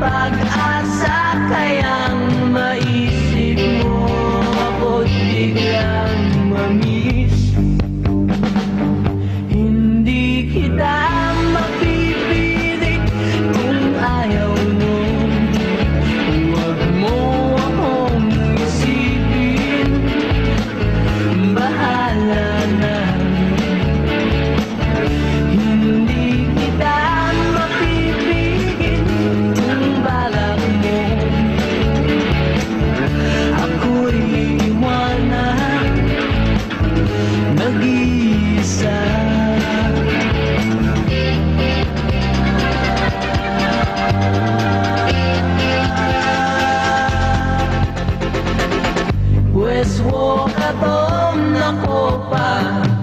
pag-asa kaya Let's walk alone na copa.